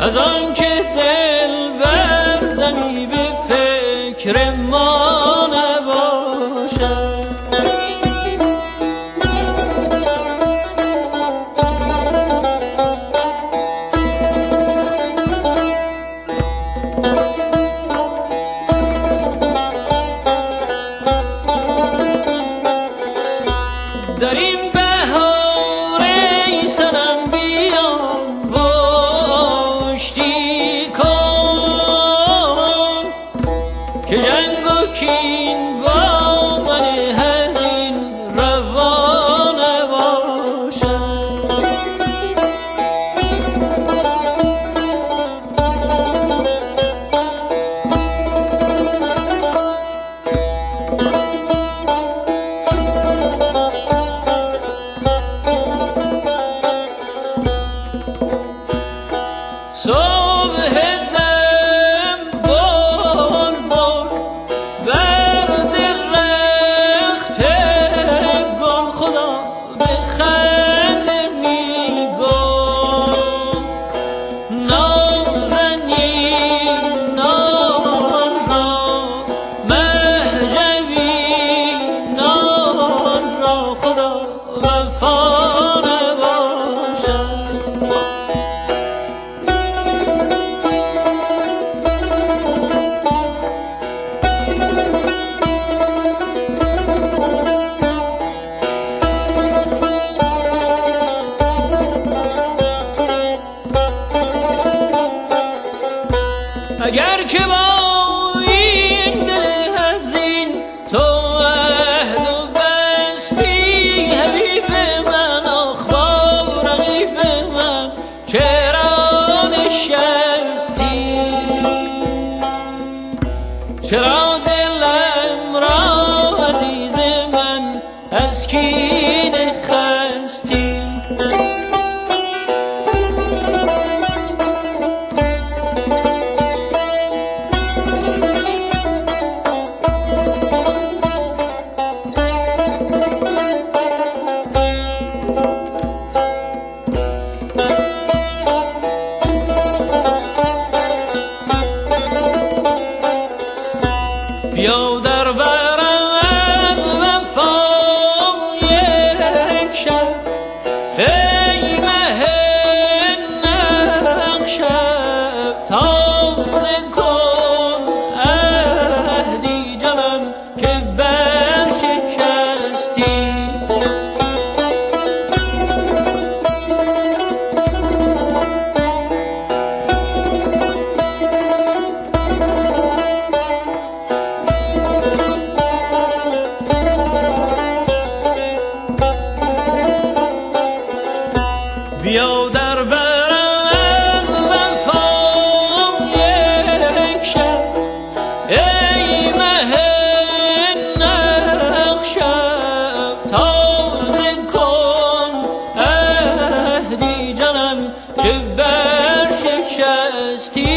از آن که دل بردنی به فکر ما. از کین خستی. بیا در بیا در برم از وفام یک شب. ای مه نقشب تازه کن. اهدی جنم که برشکستی